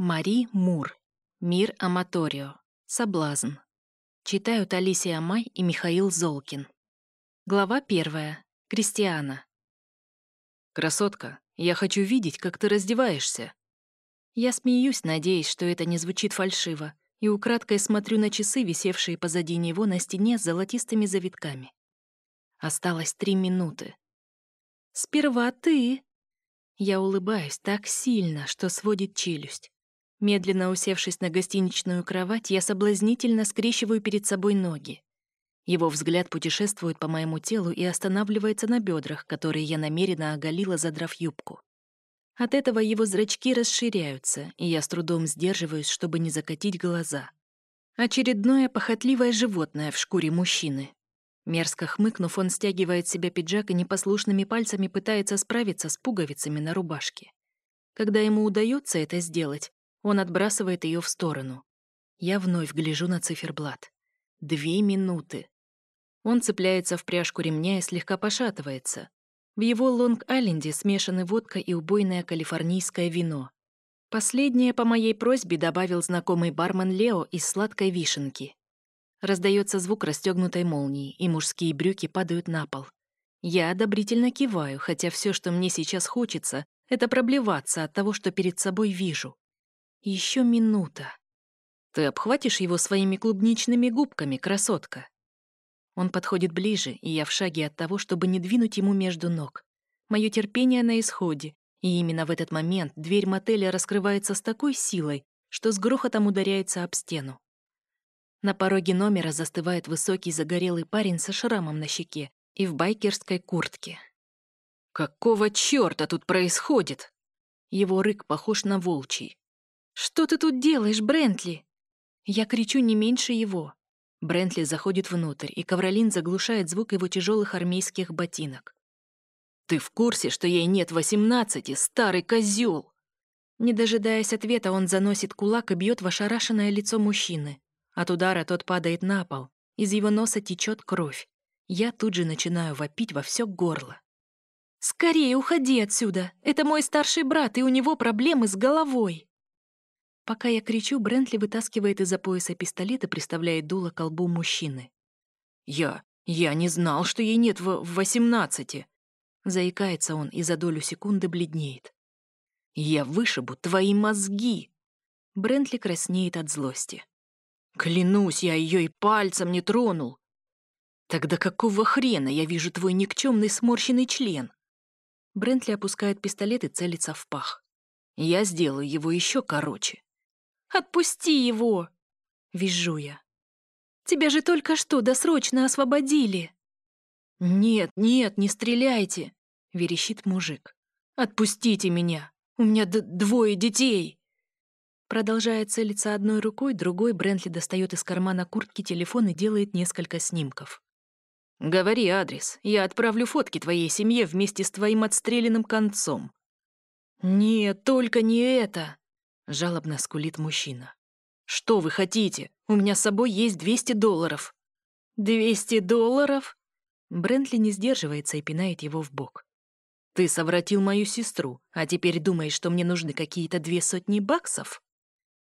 Мари Мур. Мир Аматорио. Соблазн. Читают Алисия Май и Михаил Золкин. Глава первая. Кристиана. «Красотка, я хочу видеть, как ты раздеваешься». Я смеюсь, надеясь, что это не звучит фальшиво, и украдкой смотрю на часы, висевшие позади него на стене с золотистыми завитками. Осталось три минуты. «Сперва ты!» Я улыбаюсь так сильно, что сводит челюсть. Медленно усевшись на гостиничную кровать, я соблазнительно скрещиваю перед собой ноги. Его взгляд путешествует по моему телу и останавливается на бедрах, которые я намеренно оголила, задрав юбку. От этого его зрачки расширяются, и я с трудом сдерживаюсь, чтобы не закатить глаза. Очередное похотливое животное в шкуре мужчины. Мерзко хмыкнув, он стягивает себя пиджак и непослушными пальцами пытается справиться с пуговицами на рубашке. Когда ему удается это сделать, он отбрасывает ее в сторону. Я вновь гляжу на циферблат. Две минуты. Он цепляется в пряжку ремня и слегка пошатывается. В его Лонг-Айленде смешаны водка и убойное калифорнийское вино. Последнее по моей просьбе добавил знакомый бармен Лео из сладкой вишенки. Раздается звук расстегнутой молнии, и мужские брюки падают на пол. Я одобрительно киваю, хотя все, что мне сейчас хочется, это проблеваться от того, что перед собой вижу. Еще минута. Ты обхватишь его своими клубничными губками, красотка. Он подходит ближе, и я в шаге от того, чтобы не двинуть ему между ног. Мое терпение на исходе, и именно в этот момент дверь мотеля раскрывается с такой силой, что с грохотом ударяется об стену. На пороге номера застывает высокий загорелый парень со шрамом на щеке и в байкерской куртке. «Какого чёрта тут происходит?» Его рык похож на волчий. «Что ты тут делаешь, Брентли?» Я кричу не меньше его. Брентли заходит внутрь, и Ковролин заглушает звук его тяжелых армейских ботинок. «Ты в курсе, что ей нет восемнадцати, старый козел? Не дожидаясь ответа, он заносит кулак и бьет в ошарашенное лицо мужчины. От удара тот падает на пол. Из его носа течет кровь. Я тут же начинаю вопить во все горло. «Скорее уходи отсюда! Это мой старший брат, и у него проблемы с головой!» Пока я кричу, Брентли вытаскивает из-за пояса пистолет и приставляет дуло к колбу мужчины. «Я... я не знал, что ей нет в восемнадцати!» Заикается он и за долю секунды бледнеет. «Я вышибу твои мозги!» Брентли краснеет от злости. «Клянусь, я ее и пальцем не тронул!» «Тогда какого хрена я вижу твой никчемный сморщенный член?» Брентли опускает пистолет и целится в пах. «Я сделаю его еще короче». Отпусти его!» — визжу я. «Тебя же только что досрочно освободили!» «Нет, нет, не стреляйте!» — верещит мужик. «Отпустите меня! У меня двое детей!» Продолжая целиться одной рукой, другой Брентли достает из кармана куртки телефон и делает несколько снимков. «Говори адрес. Я отправлю фотки твоей семье вместе с твоим отстрелянным концом». «Нет, только не это!» Жалобно скулит мужчина. «Что вы хотите? У меня с собой есть 200 долларов». «200 долларов?» Брентли не сдерживается и пинает его в бок. «Ты совратил мою сестру, а теперь думаешь, что мне нужны какие-то две сотни баксов?»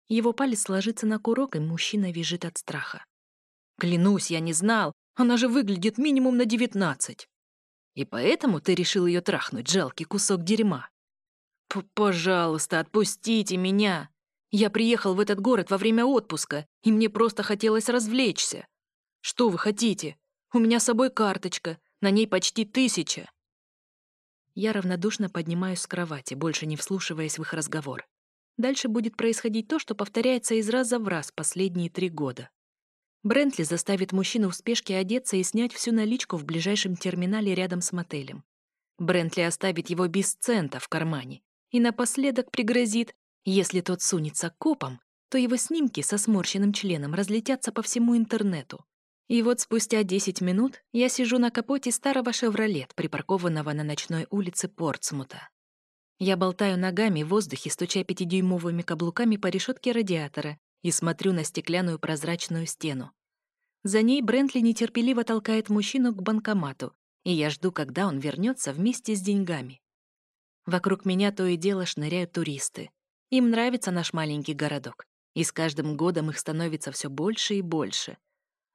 Его палец ложится на курок, и мужчина визжит от страха. «Клянусь, я не знал. Она же выглядит минимум на девятнадцать. И поэтому ты решил ее трахнуть, жалкий кусок дерьма?» П «Пожалуйста, отпустите меня. Я приехал в этот город во время отпуска, и мне просто хотелось развлечься. Что вы хотите? У меня с собой карточка, на ней почти тысяча». Я равнодушно поднимаюсь с кровати, больше не вслушиваясь в их разговор. Дальше будет происходить то, что повторяется из раза в раз последние три года. Брентли заставит мужчину в спешке одеться и снять всю наличку в ближайшем терминале рядом с мотелем. Брентли оставит его без цента в кармане и напоследок пригрозит, если тот сунется копом, то его снимки со сморщенным членом разлетятся по всему интернету. И вот спустя 10 минут я сижу на капоте старого «Шевролет», припаркованного на ночной улице Портсмута. Я болтаю ногами в воздухе, стуча пятидюймовыми каблуками по решетке радиатора и смотрю на стеклянную прозрачную стену. За ней Брентли нетерпеливо толкает мужчину к банкомату, и я жду, когда он вернется вместе с деньгами. Вокруг меня то и дело шныряют туристы. Им нравится наш маленький городок, и с каждым годом их становится все больше и больше.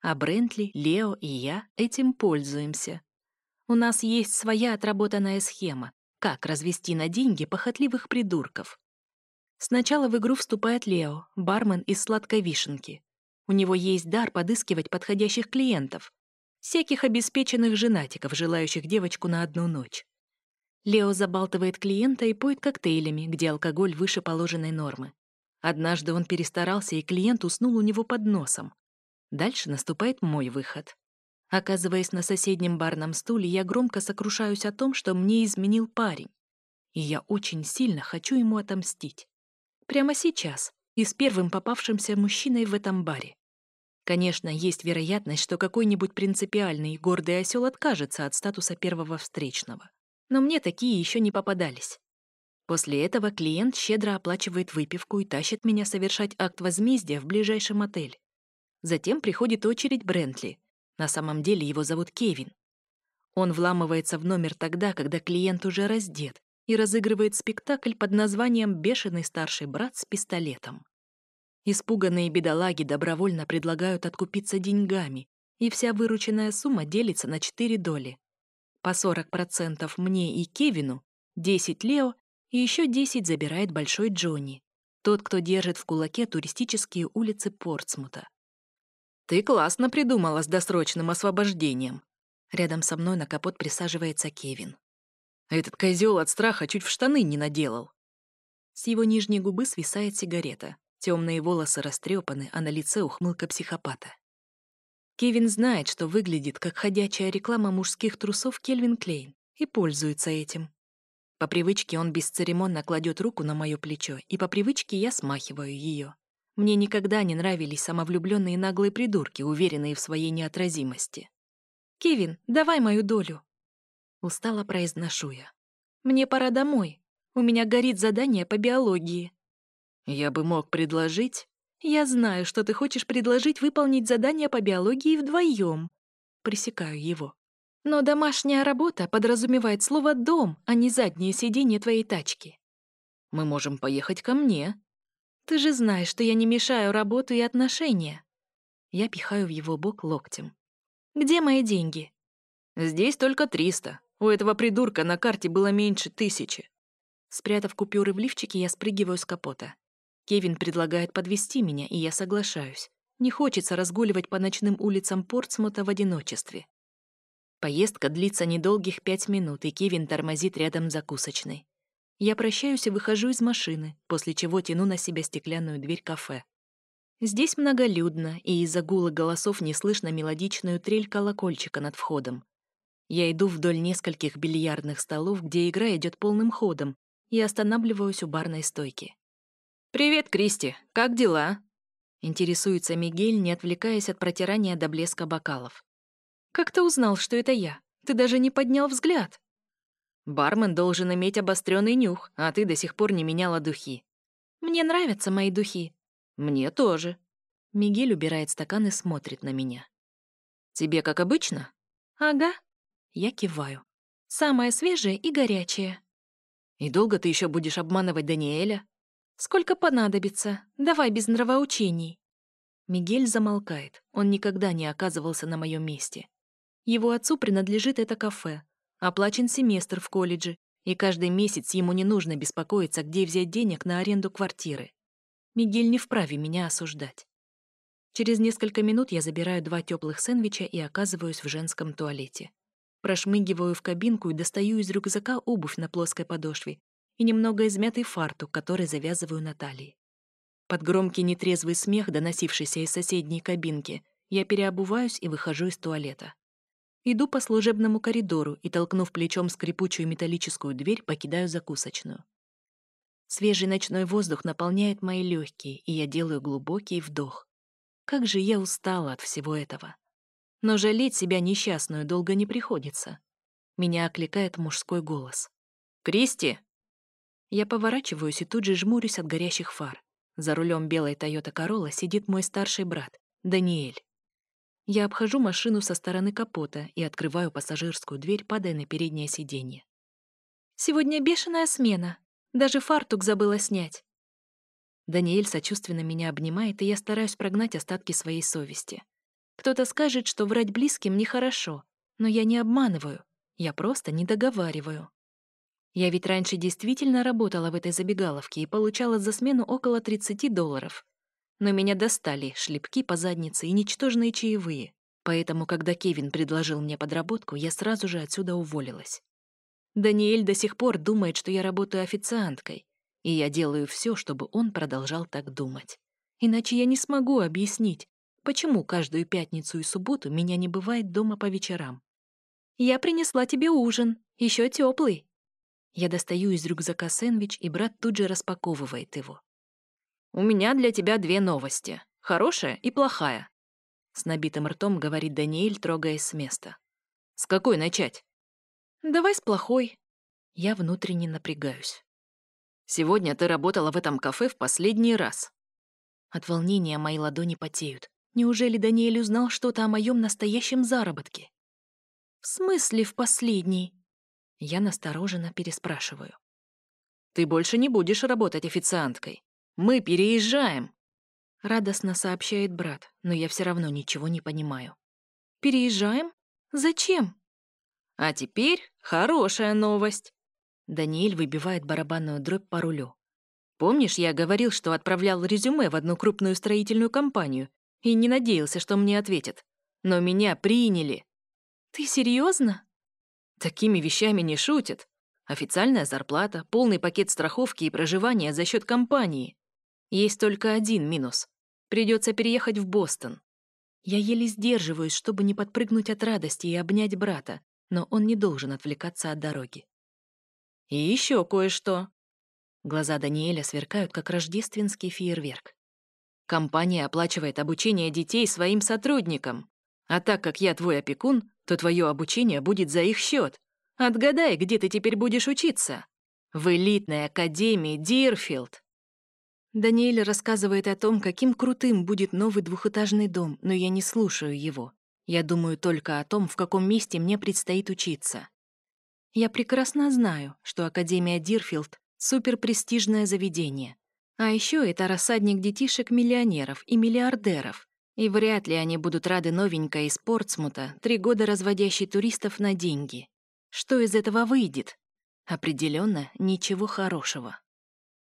А Брентли, Лео и я этим пользуемся. У нас есть своя отработанная схема, как развести на деньги похотливых придурков. Сначала в игру вступает Лео, бармен из сладкой вишенки. У него есть дар подыскивать подходящих клиентов, всяких обеспеченных женатиков, желающих девочку на одну ночь. Лео забалтывает клиента и поет коктейлями, где алкоголь выше положенной нормы. Однажды он перестарался, и клиент уснул у него под носом. Дальше наступает мой выход. Оказываясь на соседнем барном стуле, я громко сокрушаюсь о том, что мне изменил парень. И я очень сильно хочу ему отомстить. Прямо сейчас, и с первым попавшимся мужчиной в этом баре. Конечно, есть вероятность, что какой-нибудь принципиальный и гордый осел откажется от статуса первого встречного но мне такие еще не попадались. После этого клиент щедро оплачивает выпивку и тащит меня совершать акт возмездия в ближайшем отель. Затем приходит очередь Брентли. На самом деле его зовут Кевин. Он вламывается в номер тогда, когда клиент уже раздет, и разыгрывает спектакль под названием «Бешеный старший брат с пистолетом». Испуганные бедолаги добровольно предлагают откупиться деньгами, и вся вырученная сумма делится на четыре доли. По 40% мне и Кевину, 10 Лео и еще 10 забирает Большой Джонни, тот, кто держит в кулаке туристические улицы Портсмута. «Ты классно придумала с досрочным освобождением». Рядом со мной на капот присаживается Кевин. Этот козел от страха чуть в штаны не наделал. С его нижней губы свисает сигарета. Темные волосы растрепаны, а на лице ухмылка психопата. Кевин знает, что выглядит как ходячая реклама мужских трусов Кельвин Клейн и пользуется этим. По привычке он бесцеремонно кладет руку на мое плечо, и по привычке я смахиваю ее. Мне никогда не нравились самовлюбленные наглые придурки, уверенные в своей неотразимости. «Кевин, давай мою долю!» Устало произношу я. «Мне пора домой. У меня горит задание по биологии». «Я бы мог предложить...» «Я знаю, что ты хочешь предложить выполнить задание по биологии вдвоем. Пресекаю его. Но домашняя работа подразумевает слово «дом», а не заднее сиденье твоей тачки. Мы можем поехать ко мне. Ты же знаешь, что я не мешаю работу и отношения. Я пихаю в его бок локтем. Где мои деньги? Здесь только триста. У этого придурка на карте было меньше тысячи. Спрятав купюры в лифчике, я спрыгиваю с капота. Кевин предлагает подвести меня, и я соглашаюсь. Не хочется разгуливать по ночным улицам Портсмута в одиночестве. Поездка длится недолгих пять минут, и Кевин тормозит рядом с закусочной. Я прощаюсь и выхожу из машины, после чего тяну на себя стеклянную дверь кафе. Здесь многолюдно, и из-за гула голосов не слышно мелодичную трель колокольчика над входом. Я иду вдоль нескольких бильярдных столов, где игра идет полным ходом, и останавливаюсь у барной стойки. «Привет, Кристи. Как дела?» Интересуется Мигель, не отвлекаясь от протирания до блеска бокалов. «Как ты узнал, что это я? Ты даже не поднял взгляд». «Бармен должен иметь обостренный нюх, а ты до сих пор не меняла духи». «Мне нравятся мои духи». «Мне тоже». Мигель убирает стакан и смотрит на меня. «Тебе как обычно?» «Ага». Я киваю. «Самое свежее и горячее». «И долго ты еще будешь обманывать Даниэля?» Сколько понадобится? Давай без нравоучений». Мигель замолкает. Он никогда не оказывался на моем месте. Его отцу принадлежит это кафе. Оплачен семестр в колледже, и каждый месяц ему не нужно беспокоиться, где взять денег на аренду квартиры. Мигель не вправе меня осуждать. Через несколько минут я забираю два теплых сэндвича и оказываюсь в женском туалете. Прошмыгиваю в кабинку и достаю из рюкзака обувь на плоской подошве и немного измятый фартук, который завязываю на талии. Под громкий нетрезвый смех, доносившийся из соседней кабинки, я переобуваюсь и выхожу из туалета. Иду по служебному коридору и, толкнув плечом скрипучую металлическую дверь, покидаю закусочную. Свежий ночной воздух наполняет мои легкие, и я делаю глубокий вдох. Как же я устала от всего этого. Но жалеть себя несчастную долго не приходится. Меня окликает мужской голос. «Кристи!» Я поворачиваюсь и тут же жмурюсь от горящих фар. За рулем белой Toyota Corolla сидит мой старший брат, Даниэль. Я обхожу машину со стороны капота и открываю пассажирскую дверь, падая на переднее сиденье. «Сегодня бешеная смена. Даже фартук забыла снять». Даниэль сочувственно меня обнимает, и я стараюсь прогнать остатки своей совести. Кто-то скажет, что врать близким нехорошо, но я не обманываю, я просто не договариваю. Я ведь раньше действительно работала в этой забегаловке и получала за смену около 30 долларов. Но меня достали шлепки по заднице и ничтожные чаевые. Поэтому, когда Кевин предложил мне подработку, я сразу же отсюда уволилась. Даниэль до сих пор думает, что я работаю официанткой, и я делаю все, чтобы он продолжал так думать. Иначе я не смогу объяснить, почему каждую пятницу и субботу меня не бывает дома по вечерам. «Я принесла тебе ужин, еще теплый. Я достаю из рюкзака сэндвич, и брат тут же распаковывает его. «У меня для тебя две новости. Хорошая и плохая», — с набитым ртом говорит Даниэль, трогаясь с места. «С какой начать?» «Давай с плохой». Я внутренне напрягаюсь. Сегодня ты работала в этом кафе в последний раз». От волнения мои ладони потеют. Неужели Даниэль узнал что-то о моем настоящем заработке? В смысле в последний? Я настороженно переспрашиваю. Ты больше не будешь работать официанткой. Мы переезжаем. Радостно сообщает брат, но я все равно ничего не понимаю. Переезжаем? Зачем? А теперь хорошая новость. Даниэль выбивает барабанную дробь по рулю. «Помнишь, я говорил, что отправлял резюме в одну крупную строительную компанию и не надеялся, что мне ответят? Но меня приняли». «Ты серьезно? Такими вещами не шутят. Официальная зарплата, полный пакет страховки и проживания за счет компании. Есть только один минус. Придется переехать в Бостон. Я еле сдерживаюсь, чтобы не подпрыгнуть от радости и обнять брата, но он не должен отвлекаться от дороги. И еще кое-что. Глаза Даниэля сверкают, как рождественский фейерверк. Компания оплачивает обучение детей своим сотрудникам. А так как я твой опекун, то твое обучение будет за их счет. Отгадай, где ты теперь будешь учиться. В элитной академии Дирфилд. Даниэль рассказывает о том, каким крутым будет новый двухэтажный дом, но я не слушаю его. Я думаю только о том, в каком месте мне предстоит учиться. Я прекрасно знаю, что Академия Дирфилд — суперпрестижное заведение. А еще это рассадник детишек-миллионеров и миллиардеров. И вряд ли они будут рады новенькой из Портсмута, три года разводящей туристов на деньги. Что из этого выйдет? Определенно ничего хорошего.